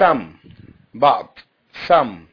some but some.